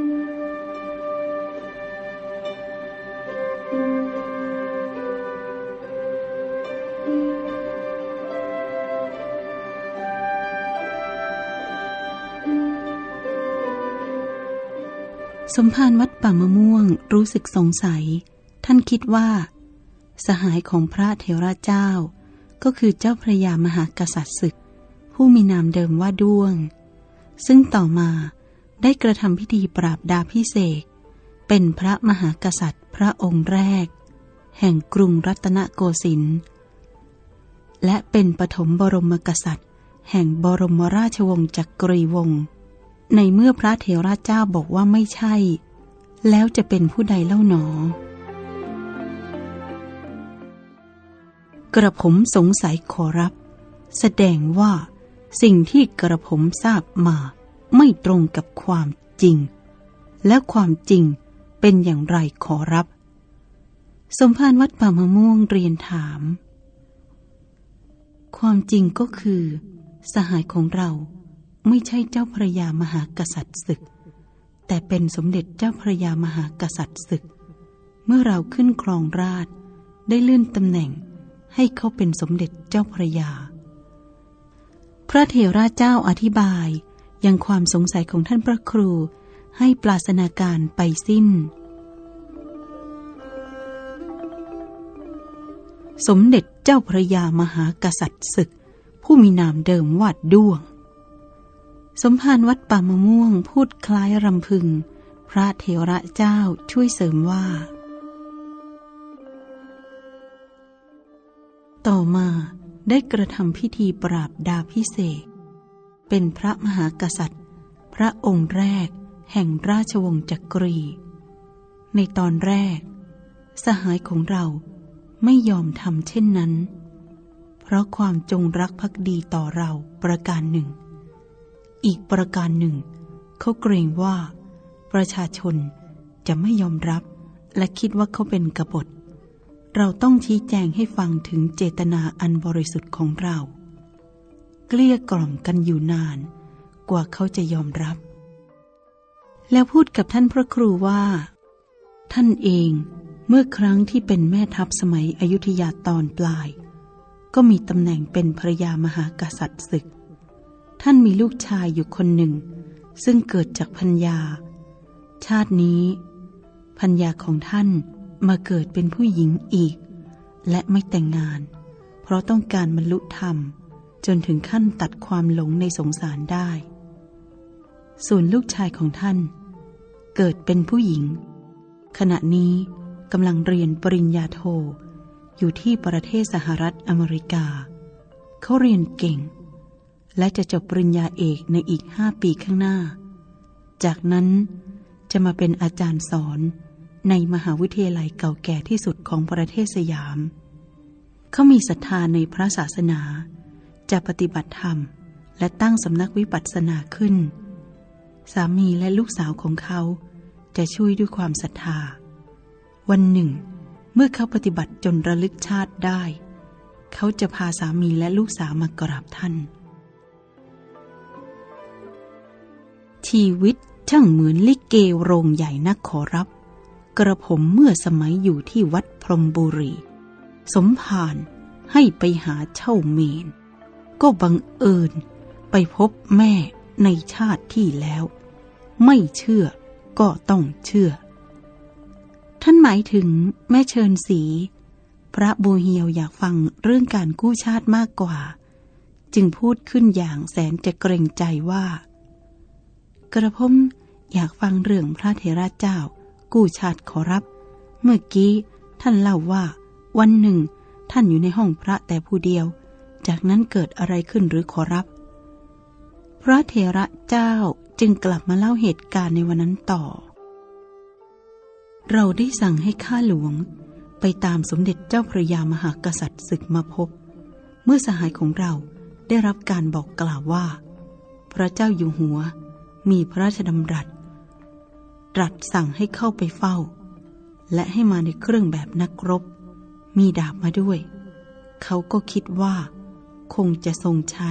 สมภารวัดป่ามะม่วงรู้สึกสงสัย ท่านคิดว่า สหายของพระเทระเจ้า ก็คือเจ้าพระยามหากษัตริย์ศึก ผู้มีนามเดิมว่าด้วง ซึ่งต่อมา ได้กระทำพิธีปราบดาพิเศษเป็นพระมหากษัตริย์พระองค์แรก แห่งกรุงรัตนโกสินทร์และเป็นปฐมบรมกษัตริย์ แห่งบรมราชวงศ์จักรีวงศ์ในเมื่อพระเถระเจ้าบอกว่าไม่ใช่ แล้วจะเป็นผู้ใดเล่าหนอ กระผมสงสัยขอรับ แสดงว่าสิ่งที่กระผมทราบมา ไม่ตรงกับความจริง และความจริงเป็นอย่างไรขอรับ สมภารวัดป่ามะม่วงเรียนถาม ความจริงก็คือ สหายของเราไม่ใช่เจ้าพระยามหากษัตริย์ศึก แต่เป็นสมเด็จเจ้าพระยามหากษัตริย์ศึก เมื่อเราขึ้นครองราชได้เลื่อนตำแหน่งให้เขาเป็นสมเด็จเจ้าพระยา พระเถระเจ้าอธิบาย ยังความสงสัยของท่านพระครูให้ปราศนาการไปสิ้น สมเด็จเจ้าพระยามหากษัตริย์ศึก ผู้มีนามเดิมว่าด้วง สมภารวัดป่ามะม่วงพูดคล้ายรำพึง พระเทระเจ้าช่วยเสริมว่า ต่อมาได้กระทำพิธีปราบดาพิเศษ เป็นพระมหากษัตริย์ พระองค์แรกแห่งราชวงศ์จักรี ในตอนแรก สหายของเราไม่ยอมทำเช่นนั้น เพราะความจงรักภักดีต่อเราประการหนึ่ง อีกประการหนึ่ง เขาเกรงว่า ประชาชนจะไม่ยอมรับและคิดว่าเขาเป็นกบฏ เราต้องชี้แจงให้ฟังถึงเจตนาอันบริสุทธิ์ของเรา เกลี้ยกล่อมกันอยู่นาน กว่าเขาจะยอมรับ แล้วพูดกับท่านพระครูว่า ท่านเองเมื่อครั้งที่เป็นแม่ทัพสมัยอยุธยาตอนปลาย ก็มีตำแหน่งเป็นภรยามหากษัตริย์ศึก ท่านมีลูกชายอยู่คนหนึ่ง ซึ่งเกิดจากพัญญา ชาตินี้พัญญาของท่านมาเกิดเป็นผู้หญิงอีก และไม่แต่งงาน เพราะต้องการบรรลุธรรม จนถึงขั้นตัดความหลงในสงสารได้ ส่วนลูกชายของท่าน เกิดเป็นผู้หญิง ขณะนี้กำลังเรียนปริญญาโท อยู่ที่ประเทศสหรัฐอเมริกา เขาเรียนเก่ง และจะจบปริญญาเอกในอีกห้าปีข้างหน้า จากนั้นจะมาเป็นอาจารย์สอนในมหาวิทยาลัยเก่าแก่ที่สุดของประเทศสยาม เขามีศรัทธาในพระศาสนา จะปฏิบัติธรรม และตั้งสำนักวิปัสสนาขึ้น สามีและลูกสาวของเขาจะช่วยด้วยความศรัทธา วันหนึ่ง เมื่อเขาปฏิบัติจนระลึกชาติได้ เขาจะพาสามีและลูกสาวมากราบท่าน ชีวิตช่างเหมือนลิเกโรงใหญ่นักขอรับ กระผมเมื่อสมัยอยู่ที่วัดพรมบุรี สมภารให้ไปหาเช่าเมน ก็บังเอิญไปพบแม่ในชาติที่แล้ว ไม่เชื่อก็ต้องเชื่อ ท่านหมายถึงแม่เชิญสี พระบูเฮียวอยากฟังเรื่องการกู้ชาติมากกว่า จึงพูดขึ้นอย่างแสนจะเกรงใจว่า กระผมอยากฟังเรื่องพระเถระเจ้า กู้ชาติขอรับ เมื่อกี้ท่านเล่าว่า วันหนึ่ง ท่านอยู่ในห้องพระแต่ผู้เดียว จากนั้นเกิดอะไรขึ้นหรือขอรับ พระเถระเจ้าจึงกลับมาเล่าเหตุการณ์ในวันนั้นต่อ เราได้สั่งให้ข้าหลวงไปตามสมเด็จเจ้าพระยามหากษัตริย์ศึกมาพบ เมื่อสหายของเราได้รับการบอกกล่าวว่า พระเจ้าอยู่หัวมีพระราชดำรัส ตรัสสั่งให้เข้าไปเฝ้า และให้มาในเครื่องแบบนักรบ มีดาบมาด้วย เขาก็คิดว่า คงจะทรงใช้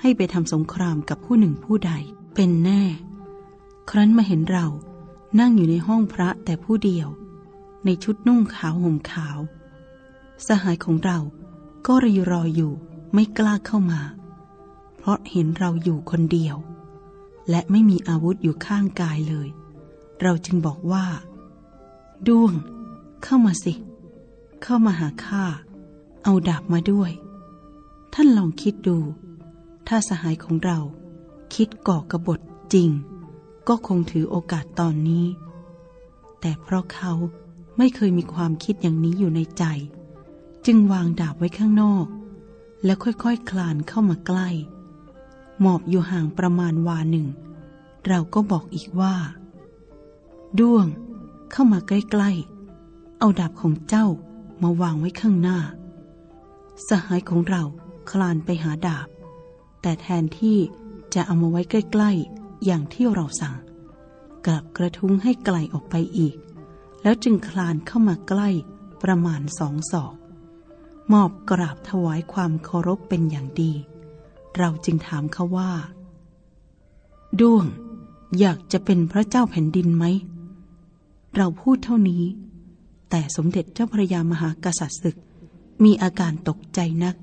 ให้ไปทำสงครามกับผู้หนึ่งผู้ใด เป็นแน่ ครั้นมาเห็นเรานั่งอยู่ในห้องพระแต่ผู้เดียว ในชุดนุ่งขาวห่มขาว สหายของเราก็รีรออยู่ไม่กล้าเข้ามา เพราะเห็นเราอยู่คนเดียว และไม่มีอาวุธอยู่ข้างกายเลย เราจึงบอกว่า ด้วง เข้ามาสิ เข้ามาหาข้าเอาดาบมาด้วย ท่านลองคิดดู ถ้าสหายของเรา คิดก่อกระบฏจริง ก็คงถือโอกาสตอนนี้ แต่เพราะเขาไม่เคยมีความคิดอย่างนี้อยู่ในใจ จึงวางดาบไว้ข้างนอก แล้วค่อยๆคคลานเข้ามาใกล้ หมอบอยู่ห่างประมาณวาหนึ่ง เราก็บอกอีกว่า ด้วงเข้ามาใกล้ๆ เอาดาบของเจ้ามาวางไว้ข้างหน้า สหายของเรา คลานไปหาดาบ แต่แทนที่จะเอามาไว้ใกล้ๆ อย่างที่เราสั่ง กลับกระทุ้งให้ไกลออกไปอีก แล้วจึงคลานเข้ามาใกล้ประมาณสองศอก มอบกราบถวายความเคารพเป็นอย่างดี เราจึงถามเขาว่า ด้วง อยากจะเป็นพระเจ้าแผ่นดินไหม เราพูดเท่านี้ แต่สมเด็จเจ้าพระยามหากษัตริย์ศึกมีอาการตกใจนัก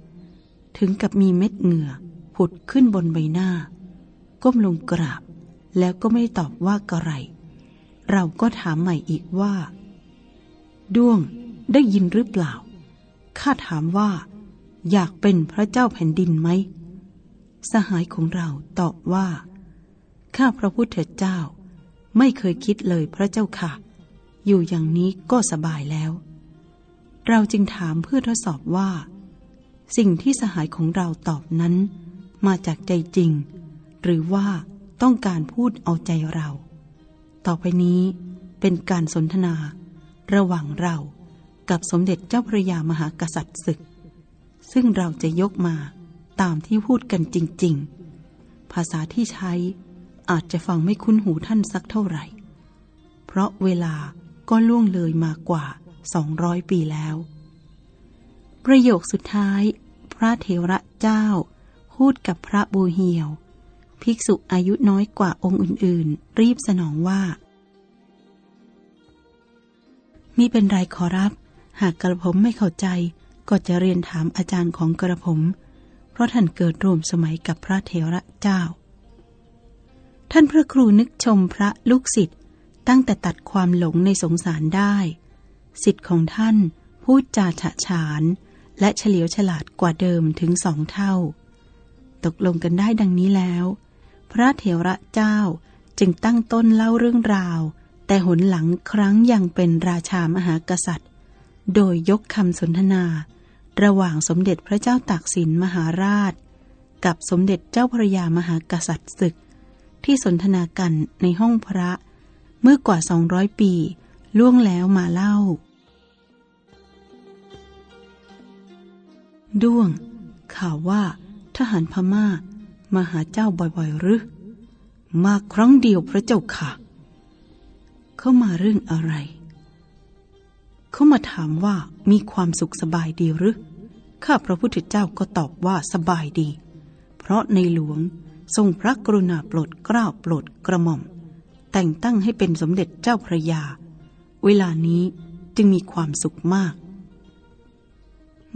ถึงกับมีเม็ดเหงื่อผุดขึ้นบนใบหน้า ก้มลงกราบ แล้วก็ไม่ตอบว่ากระไร เราก็ถามใหม่อีกว่า ด้วงได้ยินหรือเปล่า ข้าถามว่า อยากเป็นพระเจ้าแผ่นดินไหม สหายของเราตอบว่า ข้าพระพุทธเจ้า ไม่เคยคิดเลยพระเจ้าค่ะ อยู่อย่างนี้ก็สบายแล้ว เราจึงถามเพื่อทดสอบว่า สิ่งที่สหายของเราตอบนั้น มาจากใจจริง หรือว่าต้องการพูดเอาใจเรา ต่อไปนี้เป็นการสนทนา ระหว่างเรากับสมเด็จเจ้าพระยามหากษัตริย์ศึก ซึ่งเราจะยกมาตามที่พูดกันจริง ๆ ภาษาที่ใช้อาจจะฟังไม่คุ้นหูท่านสักเท่าไหร่ เพราะเวลาก็ล่วงเลยมากว่า 200 ปีแล้ว ประโยคสุดท้าย พระเทระเจ้า พูดกับพระบูเหียว ภิกษุอายุน้อยกว่าองค์อื่นๆ รีบสนองว่ามิเป็นไรขอรับ หากกระผมไม่เข้าใจก็จะเรียนถามอาจารย์ของกระผม เพราะท่านเกิดร่วมสมัยกับพระเทระเจ้า ท่านพระครูนึกชมพระลูกศิษย์ตั้งแต่ตัดความหลงในสงสารได้ สิทธิ์ของท่านพูดจาฉะฉาน และเฉลียวฉลาดกว่าเดิมถึงสองเท่า ตกลงกันได้ดังนี้แล้ว พระเถระเจ้าจึงตั้งต้นเล่าเรื่องราว แต่หนหลังครั้งยังเป็นราชามหากษัตริย์ โดยยกคำสนทนา ระหว่างสมเด็จพระเจ้าตากสินมหาราช กับสมเด็จเจ้าพระยามหากษัตริย์ศึก ที่สนทนากันในห้องพระ เมื่อกว่าสองร้อยปี ล่วงแล้วมาเล่า ด้วง ข่าวว่า ทหารพมา่า มาหาเจ้าบ่อยๆหรือ มาครั้งเดียวพระเจ้าค่ะ เขามาเรื่องอะไร เขามาถามว่ามีความสุขสบายดีหรือ ข้าพระพุทธเจ้าก็ตอบว่าสบายดี เพราะในหลวงทรงพระกรุณาโปรดเกล้าโปรดกระหม่อม แต่งตั้งให้เป็นสมเด็จเจ้าพระยา เวลานี้จึงมีความสุขมาก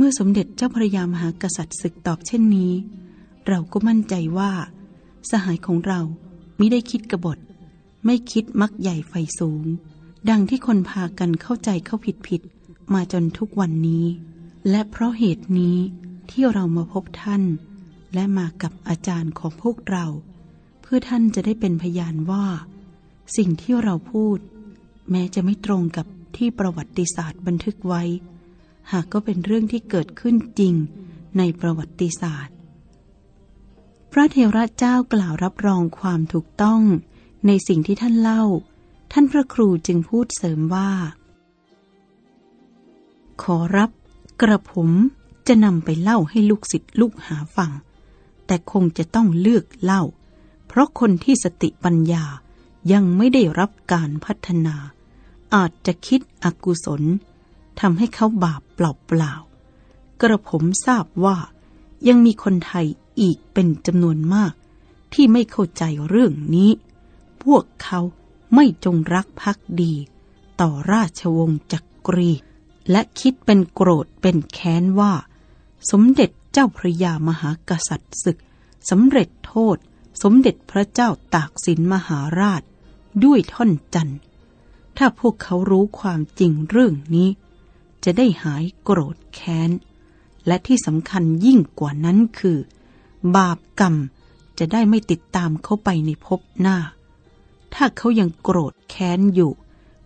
มื่อสมเด็จเจ้าพระยามหากษัตริย์ศึกตอบเช่นนี้ เราก็มั่นใจว่า สหายของเรามิได้คิดกบฏ ไม่คิดมักใหญ่ไฟสูง ดังที่คนพากันเข้าใจเข้าผิดผิดมาจนทุกวันนี้ และเพราะเหตุนี้ที่เรามาพบท่าน และมากับอาจารย์ของพวกเรา เพื่อท่านจะได้เป็นพยานว่า สิ่งที่เราพูด แม้จะไม่ตรงกับที่ประวัติศาสตร์บันทึกไว้ หากก็เป็นเรื่องที่เกิดขึ้นจริงในประวัติศาสตร์ พระเทระเจ้ากล่าวรับรองความถูกต้องในสิ่งที่ท่านเล่า ท่านพระครูจึงพูดเสริมว่า ขอรับ กระผมจะนำไปเล่าให้ลูกศิษย์ลูกหาฟัง แต่คงจะต้องเลือกเล่า เพราะคนที่สติปัญญายังไม่ได้รับการพัฒนา อาจจะคิดอกุศล ทำให้เขาบาปเปล่าๆกระผมทราบว่ายังมีคนไทยอีกเป็นจำนวนมาก ที่ไม่เข้าใจเรื่องนี้ พวกเขาไม่จงรักภักดี ต่อราชวงศ์จักรี และคิดเป็นโกรธเป็นแค้นว่า สมเด็จเจ้าพระยามหากษัตริย์ศึกสำเร็จโทษ สมเด็จพระเจ้าตากสินมหาราช ด้วยท่อนจันทร์ถ้าพวกเขารู้ความจริงเรื่องนี้ จะได้หายโกรธแค้น และที่สำคัญยิ่งกว่านั้นคือ บาปกรรมจะได้ไม่ติดตามเขาไปในภพหน้า ถ้าเขายังโกรธแค้นอยู่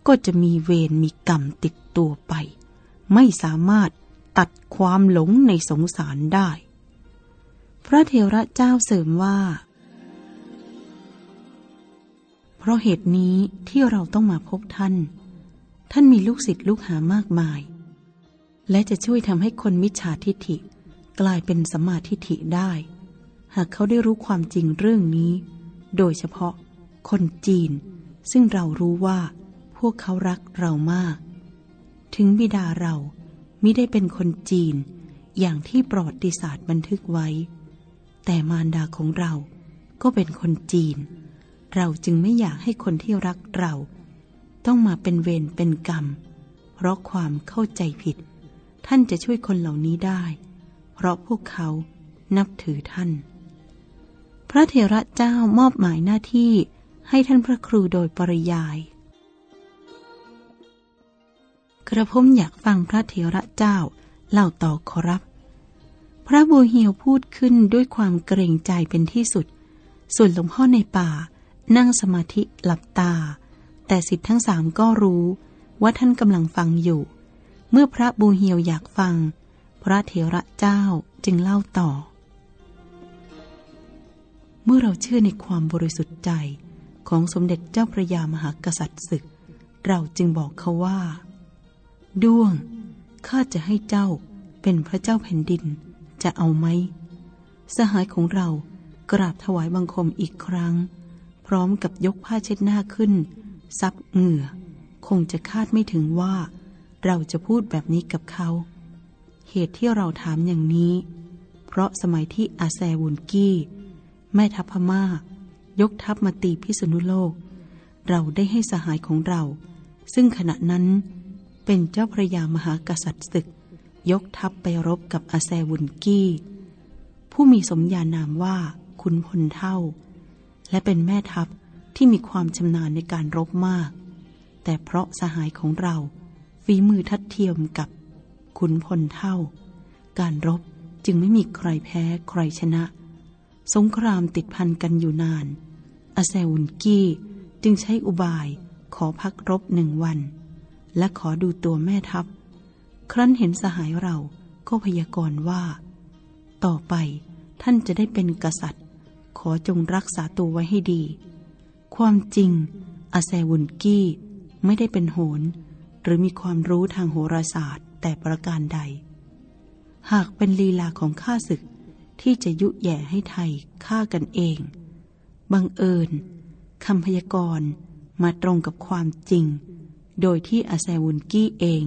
ก็จะมีเวรมีกรรมติดตัวไป ไม่สามารถตัดความหลงในสงสารได้ พระเทระเจ้าเสริมว่า เพราะเหตุนี้ที่เราต้องมาพบท่าน ท่านมีลูกศิษย์ลูกหามากมาย และจะช่วยทำให้คนมิจฉาทิฐิ กลายเป็นสมมาทิฐิได้ หากเขาได้รู้ความจริงเรื่องนี้ โดยเฉพาะ คนจีน ซึ่งเรารู้ว่า พวกเขารักเรามาก ถึงบิดาเรามิได้เป็นคนจีน อย่างที่ประวัติศาสตร์บันทึกไว้ แต่มารดาของเราก็เป็นคนจีน เราจึงไม่อยากให้คนที่รักเรา ต้องมาเป็นเวรเป็นกรรม เพราะความเข้าใจผิด ท่านจะช่วยคนเหล่านี้ได้ เพราะพวกเขานับถือท่าน พระเถระเจ้ามอบหมายหน้าที่ให้ท่านพระครูโดยปริยาย กระผมอยากฟังพระเถระเจ้าเล่าต่อขอรับ พระบูเฮียวพูดขึ้นด้วยความเกรงใจเป็นที่สุด ส่วนหลวงพ่อในป่านั่งสมาธิหลับตา แต่สิทธิ์ทั้งสามก็รู้ว่าท่านกำลังฟังอยู่ มื่อพระบูเฮียวอยากฟัง พระเถระเจ้าจึงเล่าต่อ เมื่อเราเชื่อในความบริสุทธิ์ใจของสมเด็จเจ้าพระยามหากษัตริย์ศึก เราจึงบอกเขาว่า ด้วง ข้าจะให้เจ้าเป็นพระเจ้าแผ่นดินจะเอาไหม สหายของเรากราบถวายบังคมอีกครั้ง พร้อมกับยกผ้าเช็ดหน้าขึ้น ซับเหงื่อ คงจะคาดไม่ถึงว่า เราจะพูดแบบนี้กับเขา เหตุที่เราถามอย่างนี้ เพราะสมัยที่อาแซวุนกี้ แม่ทัพพม่า ยกทัพมาตีพิษณุโลก เราได้ให้สหายของเรา ซึ่งขณะนั้นเป็นเจ้าพระยามหากษัตริย์ศึก ยกทัพไปรบกับอาแซวุนกี้ ผู้มีสมญานามว่าขุนพลเท่า และเป็นแม่ทัพที่มีความชำนาญในการรบมาก แต่เพราะสหายของเรา ฝีมือทัดเทียมกับขุนพลเท่า การรบจึงไม่มีใครแพ้ใครชนะ สงครามติดพันกันอยู่นาน อาแซวุนกี้จึงใช้อุบายขอพักรบหนึ่งวัน และขอดูตัวแม่ทัพ ครั้นเห็นสหายเราก็พยากรณ์ว่า ต่อไปท่านจะได้เป็นกษัตริย์ ขอจงรักษาตัวไว้ให้ดี ความจริงอาแซวุนกี้ไม่ได้เป็นโหน หรือมีความรู้ทางโหราศาสตร์แต่ประการใด หากเป็นลีลาของข้าศึกที่จะยุแย่ให้ไทยฆ่ากันเอง บังเอิญคำพยากรณ์มาตรงกับความจริง โดยที่อาแซวุนกี้เอง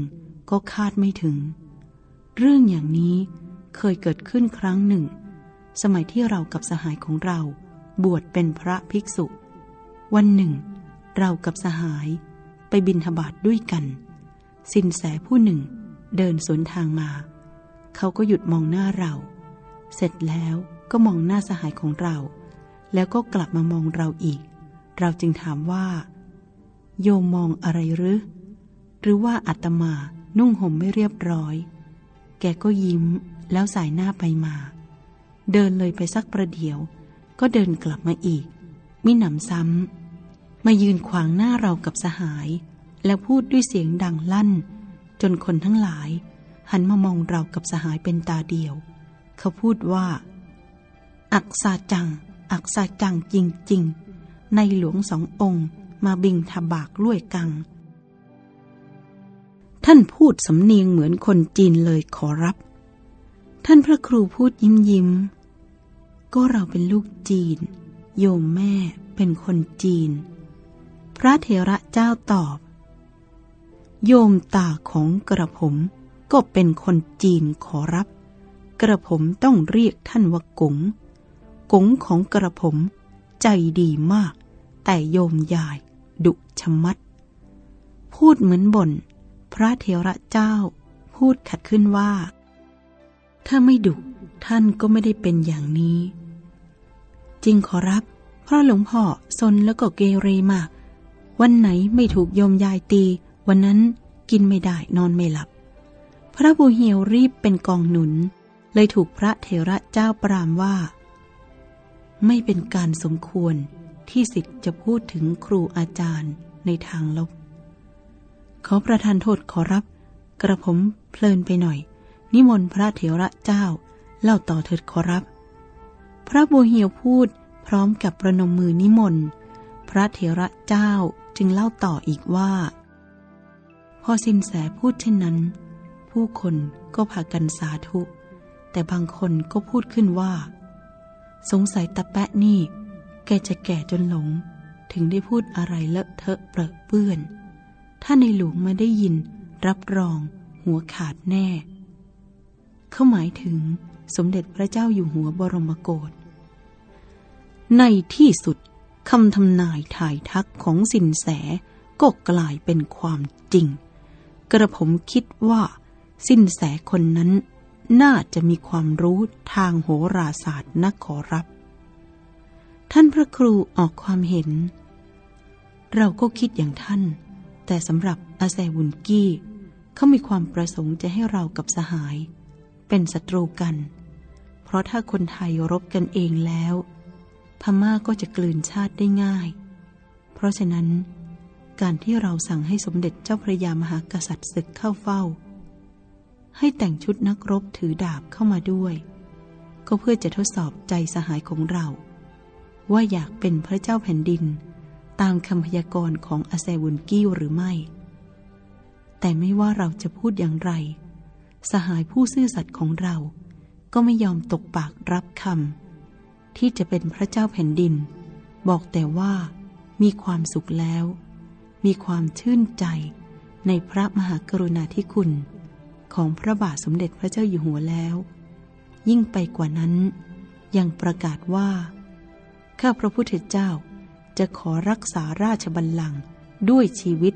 ก็คาดไม่ถึง เรื่องอย่างนี้เคยเกิดขึ้นครั้งหนึ่ง สมัยที่เรากับสหายของเราบวชเป็นพระภิกษุ วันหนึ่ง เรากับสหายไปบินทบาทด้วยกัน สินแสผู้หนึ่ง เดินสวนทางมา เขาก็หยุดมองหน้าเรา เสร็จแล้วก็มองหน้าสหายของเรา แล้วก็กลับมามองเราอีก เราจึงถามว่า โยมมองอะไรหรือ หรือว่าอาตมานุ่งห่มไม่เรียบร้อย แกก็ยิ้มแล้วสายหน้าไปมา เดินเลยไปสักประเดี๋ยว ก็เดินกลับมาอีก มิหนำซ้ำมายืนขวางหน้าเรากับสหาย แล้วพูดด้วยเสียงดังลั่น จนคนทั้งหลาย หันมามองเรากับสหายเป็นตาเดียว เขาพูดว่า อักษาจัง อักษาจังจริง ๆ ในหลวงสององค์มาบิงทบากล้วยกัง ท่านพูดสำเนียงเหมือนคนจีนเลยขอรับ ท่านพระครูพูดยิ้มยิ้ม ก็เราเป็นลูกจีน โยมแม่เป็นคนจีน พระเถระเจ้าตอบ โยมตาของกระผมก็เป็นคนจีนขอรับ กระผมต้องเรียกท่านว่ากงกงของกระผมใจดีมาก แต่โยมยายดุชะมัด พูดเหมือนบ่น พระเถระเจ้าพูดขัดขึ้นว่า ถ้าไม่ดุท่านก็ไม่ได้เป็นอย่างนี้ จริงขอรับ เพราะหลวงพ่อซนแล้วก็เกเรมาก วันไหนไม่ถูกโยมยายตี วันนั้นกินไม่ได้นอนไม่หลับ พระบูเหียวรีบเป็นกองหนุน เลยถูกพระเถระเจ้าปรามว่า ไม่เป็นการสมควรที่สิทธิ์จะพูดถึงครูอาจารย์ในทางลบ ขอประทานโทษขอรับ กระผมเพลินไปหน่อย นิมนต์พระเถระเจ้า เล่าต่อเถิดขอรับ พระบัวเหียวพูดพร้อมกับประนมมือนิมนต์ พระเถระเจ้าจึงเล่าต่ออีกว่า อสินแสพูดเช่นนั้น ผู้คนก็พากันสาธุ แต่บางคนก็พูดขึ้นว่า สงสัยตะแปะนี่ แกจะแก่จนหลง ถึงได้พูดอะไรเลอะเทอะเปรอะเปื้อน ถ้าในหลวงมาได้ยิน รับรอง หัวขาดแน่ เขาหมายถึงสมเด็จพระเจ้าอยู่หัวบรมโกศในที่สุดคำทำนายถ่ายทักของสินแสก็กลายเป็นความจริง กระผมคิดว่า สินแสคนนั้น น่าจะมีความรู้ทางโหราศาสตร์นักขอรับ ท่านพระครูออกความเห็น เราก็คิดอย่างท่าน แต่สำหรับอาแซวุนกี้เขามีความประสงค์จะให้เรากับสหาย เป็นศัตรูกัน เพราะถ้าคนไทยรบกันเองแล้ว พม่าก็จะกลืนชาติได้ง่าย เพราะฉะนั้น การที่เราสั่งให้สมเด็จเจ้าพระยามหากษัตริย์ศึกเข้าเฝ้า ให้แต่งชุดนักรบถือดาบเข้ามาด้วย ก็เพื่อจะทดสอบใจสหายของเรา ว่าอยากเป็นพระเจ้าแผ่นดิน ตามคำพยากรณ์ของอาแซวุนกิ้วหรือไม่ แต่ไม่ว่าเราจะพูดอย่างไร สหายผู้ซื่อสัตย์ของเรา ก็ไม่ยอมตกปากรับคำที่จะเป็นพระเจ้าแผ่นดิน บอกแต่ว่ามีความสุขแล้ว มีความชื่นใจในพระมหากรุณาธิคุณ ของพระบาทสมเด็จพระเจ้าอยู่หัวแล้ว ยิ่งไปกว่านั้น ยังประกาศว่า ข้าพระพุทธเจ้าจะขอรักษาราชบัลลังก์ด้วยชีวิต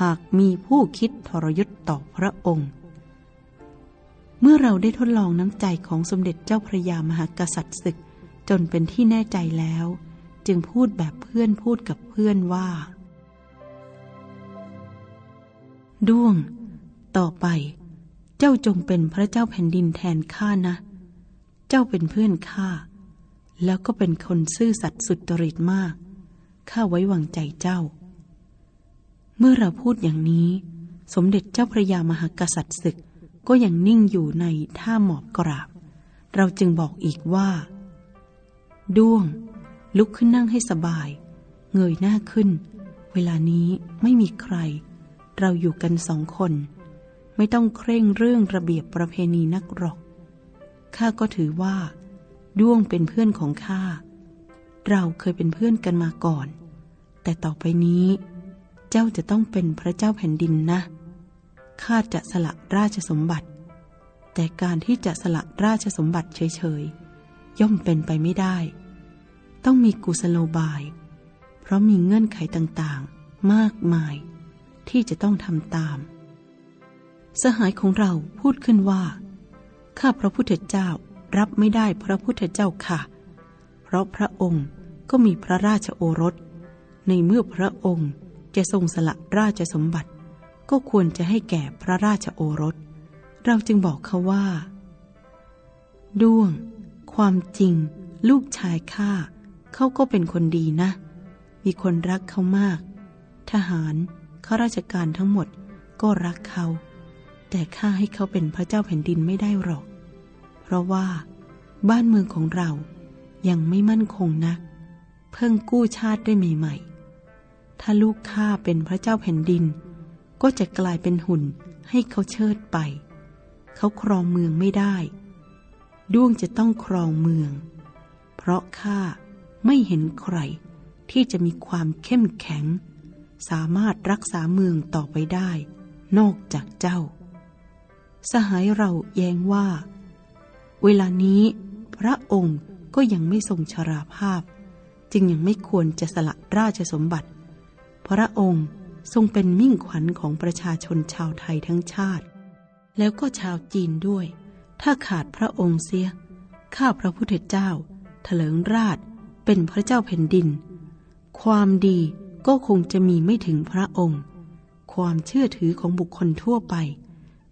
หากมีผู้คิดทรยศต่อพระองค์ เมื่อเราได้ทดลองน้ำใจของสมเด็จเจ้าพระยามหากษัตริย์ศึกจนเป็นที่แน่ใจแล้ว จึงพูดแบบเพื่อนพูดกับเพื่อนว่า ด้วง ต่อไป เจ้าจงเป็นพระเจ้าแผ่นดินแทนข้านะ เจ้าเป็นเพื่อนข้า แล้วก็เป็นคนซื่อสัตย์สุจริตมาก ข้าไว้วางใจเจ้า เมื่อเราพูดอย่างนี้ สมเด็จเจ้าพระยามหากษัตริย์ศึกก็ยังนิ่งอยู่ในท่าหมอบกราบ เราจึงบอกอีกว่า ด้วง ลุกขึ้นนั่งให้สบาย เงยหน้าขึ้น เวลานี้ไม่มีใคร เราอยู่กันสองคน ไม่ต้องเคร่งเรื่องระเบียบประเพณีนักหรอก ข้าก็ถือว่า ด้วงเป็นเพื่อนของข้า เราเคยเป็นเพื่อนกันมาก่อน แต่ต่อไปนี้ เจ้าจะต้องเป็นพระเจ้าแผ่นดินนะ ข้าจะสละราชสมบัติ แต่การที่จะสละราชสมบัติเฉยๆ ย่อมเป็นไปไม่ได้ ต้องมีกุศโลบาย เพราะมีเงื่อนไขต่างๆ มากมาย ที่จะต้องทำตาม สหายของเราพูดขึ้นว่า ข้าพระพุทธเจ้ารับไม่ได้พระพุทธเจ้าค่ะ เพราะพระองค์ก็มีพระราชโอรส ในเมื่อพระองค์จะทรงสละราชสมบัติ ก็ควรจะให้แก่พระราชโอรส เราจึงบอกเขาว่า ด้วง ความจริง ลูกชายข้าเขาก็เป็นคนดีนะ มีคนรักเขามาก ทหาร ข้าราชการทั้งหมดก็รักเขา แต่ข้าให้เขาเป็นพระเจ้าแผ่นดินไม่ได้หรอก เพราะว่า บ้านเมืองของเรายังไม่มั่นคงนัก เพิ่งกู้ชาติได้ใหม่ๆ ถ้าลูกข้าเป็นพระเจ้าแผ่นดิน ก็จะกลายเป็นหุ่นให้เขาเชิดไป เขาครองเมืองไม่ได้ ด้วงจะต้องครองเมือง เพราะข้าไม่เห็นใครที่จะมีความเข้มแข็ง สามารถรักษาเมืองต่อไปได้ นอกจากเจ้า สหายเราแย้งว่า เวลานี้พระองค์ก็ยังไม่ทรงชราภาพ จึงยังไม่ควรจะสละราชสมบัติ พระองค์ทรงเป็นมิ่งขวัญของประชาชนชาวไทยทั้งชาติ แล้วก็ชาวจีนด้วย ถ้าขาดพระองค์เสีย ข้าพระพุทธเจ้าถลิงราชเป็นพระเจ้าแผ่นดิน ความดี ก็คงจะมีไม่ถึงพระองค์ ความเชื่อถือของบุคคลทั่วไป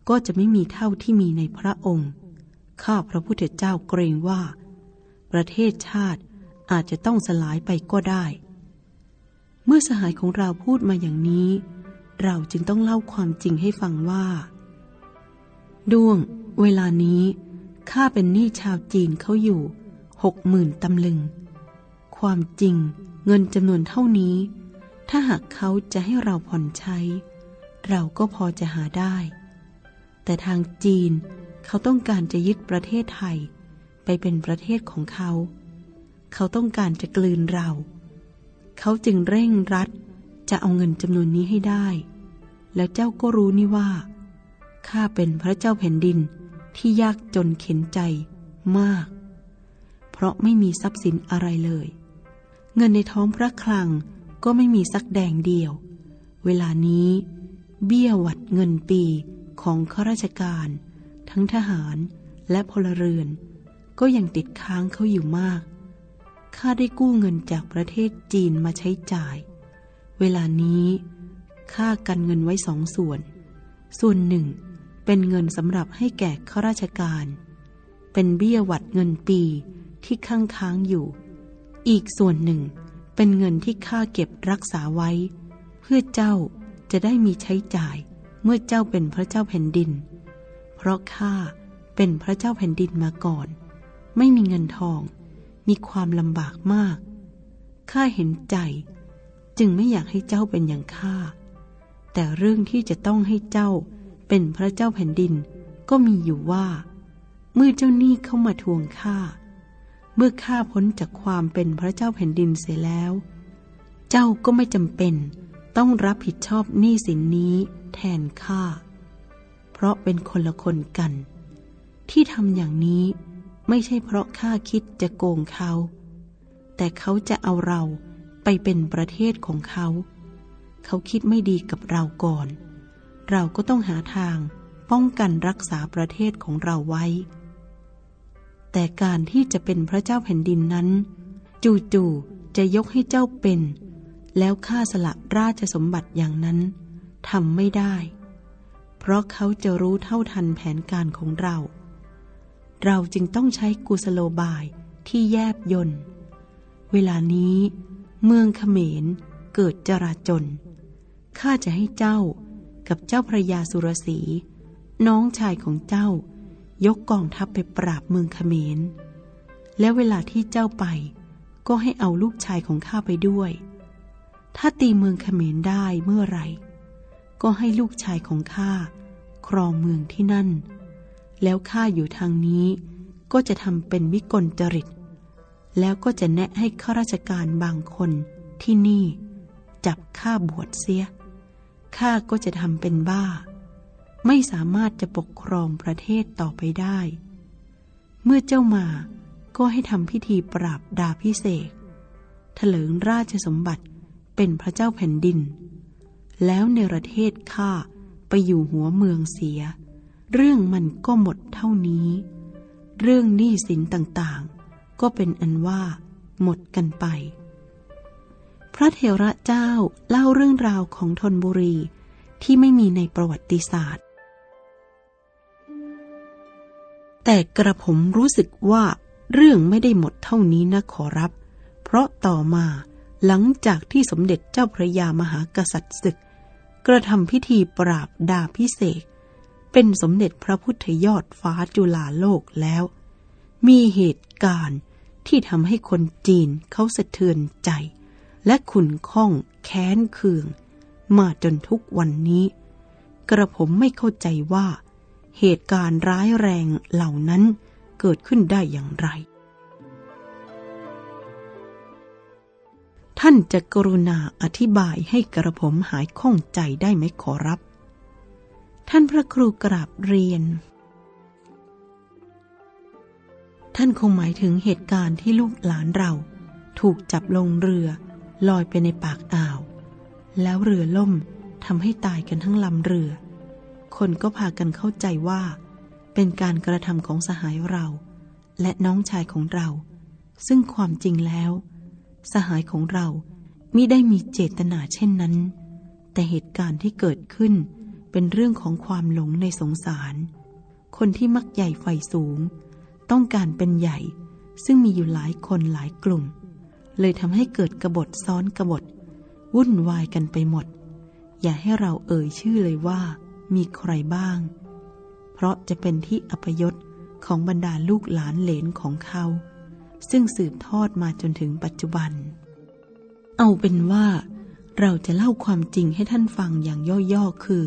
ก็จะไม่มีเท่าที่มีในพระองค์ ข้าพระพุทธเจ้าเกรงว่า ประเทศชาติอาจจะต้องสลายไปก็ได้ เมื่อสหายของเราพูดมาอย่างนี้ เราจึงต้องเล่าความจริงให้ฟังว่า ด้วง เวลานี้ข้าเป็นหนี้ชาวจีนเขาอยู่หกหมื่นตำลึง ความจริงเงินจำนวนเท่านี้ ถ้าหากเขาจะให้เราผ่อนใช้ เราก็พอจะหาได้ แต่ทางจีนเขาต้องการจะยึดประเทศไทย ไปเป็นประเทศของเขา เขาต้องการจะกลืนเรา เขาจึงเร่งรัดจะเอาเงินจำนวนนี้ให้ได้ แล้วเจ้าก็รู้นี่ว่า ข้าเป็นพระเจ้าแผ่นดินที่ยากจนเข็นใจมาก เพราะไม่มีทรัพย์สินอะไรเลย เงินในท้องพระคลัง ก็ไม่มีสักแดงเดียว เวลานี้ เบี้ยหวัดเงินปีของข้าราชการ ทั้งทหารและพลเรือน ก็ยังติดค้างเขาอยู่มาก ข้าได้กู้เงินจากประเทศจีนมาใช้จ่าย เวลานี้ข้ากันเงินไว้สองส่วน ส่วนหนึ่งเป็นเงินสำหรับให้แก่ข้าราชการ เป็นเบี้ยหวัดเงินปีที่ค้างค้างอยู่ อีกส่วนหนึ่ง เป็นเงินที่ข้าเก็บรักษาไว้ เพื่อเจ้าจะได้มีใช้จ่ายเมื่อเจ้าเป็นพระเจ้าแผ่นดิน เพราะข้าเป็นพระเจ้าแผ่นดินมาก่อน ไม่มีเงินทอง มีความลำบากมาก ข้าเห็นใจ จึงไม่อยากให้เจ้าเป็นอย่างข้า แต่เรื่องที่จะต้องให้เจ้าเป็นพระเจ้าแผ่นดินก็มีอยู่ว่า เมื่อเจ้าหนี้เข้ามาทวงข้า มื่อข้าพ้นจากความเป็นพระเจ้าแผ่นดินเสียแล้ว เจ้าก็ไม่จำเป็น ต้องรับผิดชอบหนี้สินนี้แทนข้า เพราะเป็นคนละคนกัน ที่ทำอย่างนี้ไม่ใช่เพราะข้าคิดจะโกงเขา แต่เขาจะเอาเราไปเป็นประเทศของเขา เขาคิดไม่ดีกับเราก่อน เราก็ต้องหาทางป้องกันรักษาประเทศของเราไว้ แต่การที่จะเป็นพระเจ้าแผ่นดินนั้น จู่ๆจะยกให้เจ้าเป็น แล้วข้าสละราชสมบัติอย่างนั้นทำไม่ได้ เพราะเขาจะรู้เท่าทันแผนการของเรา เราจึงต้องใช้กุสโลบายที่แยบยนต์เวลานี้ เมืองเขมรเกิดจราจนข้าจะให้เจ้ากับเจ้าพระยาสุรสี น้องชายของเจ้า ยกกองทัพไปปราบเมืองเขมร และเวลาที่เจ้าไป ก็ให้เอาลูกชายของข้าไปด้วย ถ้าตีเมืองเขมรได้เมื่อไหร่ ก็ให้ลูกชายของข้าครองเมืองที่นั่น แล้วข้าอยู่ทางนี้ ก็จะทำเป็นวิกลจริต แล้วก็จะแนะให้ข้าราชการบางคนที่นี่ จับข้าบวชเสียข้าก็จะทำเป็นบ้า ไม่สามารถจะปกครองประเทศต่อไปได้ เมื่อเจ้ามาก็ให้ทำพิธีปราบดาพิเศษเถลิงราชสมบัติเป็นพระเจ้าแผ่นดิน แล้วในประเทศข้าไปอยู่หัวเมืองเสีย เรื่องมันก็หมดเท่านี้ เรื่องหนี้สินต่างๆ ก็เป็นอันว่าหมดกันไป พระเถระเจ้าเล่าเรื่องราวของธนบุรีที่ไม่มีในประวัติศาสตร์ แต่กระผมรู้สึกว่าเรื่องไม่ได้หมดเท่านี้นะขอรับ เพราะต่อมาหลังจากที่สมเด็จเจ้าพระยามหากษัตริย์ศึก กระทำพิธีปราบดาพิเศษเป็นสมเด็จพระพุทธยอดฟ้าจุฬาโลกแล้ว มีเหตุการณ์ที่ทำให้คนจีนเขาสะเทือนใจ และขุนข้องแค้นเคือง มาจนทุกวันนี้ กระผมไม่เข้าใจว่า เหตุการณ์ร้ายแรงเหล่านั้นเกิดขึ้นได้อย่างไร ท่านจะกรุณาอธิบายให้กระผมหายข้องใจได้ไหมขอรับ ท่านพระครูกราบเรียน ท่านคงหมายถึงเหตุการณ์ที่ลูกหลานเราถูกจับลงเรือลอยไปในปากอ่าว แล้วเรือล่มทำให้ตายกันทั้งลำเรือ คนก็พากันเข้าใจว่า เป็นการกระทำของสหายเรา และน้องชายของเรา ซึ่งความจริงแล้ว สหายของเรามิได้มีเจตนาเช่นนั้น แต่เหตุการณ์ที่เกิดขึ้นเป็นเรื่องของความหลงในสงสาร คนที่มักใหญ่ไฟสูง ต้องการเป็นใหญ่ซึ่งมีอยู่หลายคนหลายกลุ่ม เลยทำให้เกิดกบฏซ้อนกบฏ วุ่นวายกันไปหมด อย่าให้เราเอ่ยชื่อเลยว่า มีใครบ้าง เพราะจะเป็นที่อัปยศของบรรดาลูกหลานเหลนของเขา ซึ่งสืบทอดมาจนถึงปัจจุบัน เอาเป็นว่า เราจะเล่าความจริงให้ท่านฟังอย่างย่อๆคือ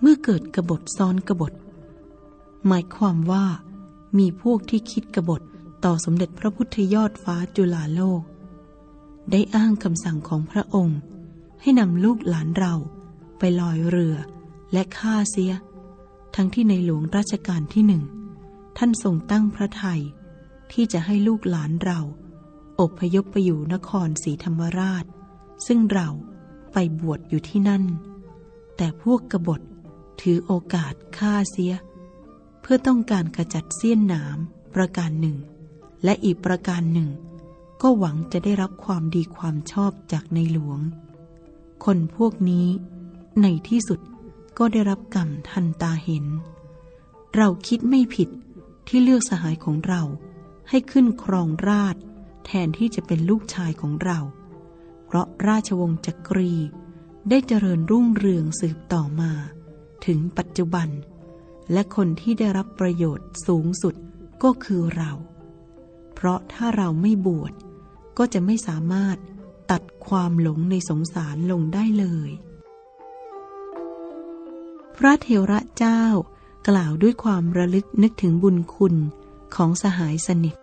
เมื่อเกิดกบฏซ้อนกบฏ หมายความว่ามีพวกที่คิดกบฏต่อสมเด็จพระพุทธยอดฟ้าจุฬาโลก ได้อ้างคำสั่งของพระองค์ ให้นำลูกหลานเราไปลอยเรือ และฆ่าเสีย ทั้งที่ในหลวงราชการที่หนึ่ง ท่านทรงตั้งพระไทย ที่จะให้ลูกหลานเราอบพยพไปอยู่นครศรีธรรมราช ซึ่งเราไปบวชอยู่ที่นั่น แต่พวกกบฏถือโอกาสฆ่าเสีย เพื่อต้องการกระจัดเสี้ยนหนามประการหนึ่ง และอีกประการหนึ่ง ก็หวังจะได้รับความดีความชอบจากในหลวง คนพวกนี้ในที่สุด ก็ได้รับกรรมทันตาเห็น เราคิดไม่ผิดที่เลือกสหายของเราให้ขึ้นครองราชแทนที่จะเป็นลูกชายของเรา เพราะราชวงศ์จักรี ได้เจริญรุ่งเรืองสืบต่อมา ถึงปัจจุบัน และคนที่ได้รับประโยชน์สูงสุดก็คือเรา เพราะถ้าเราไม่บวชก็จะไม่สามารถตัดความหลงในสงสารลงได้เลย พระเทระเจ้ากล่าวด้วยความระลึกนึกถึงบุญคุณของสหายสนิท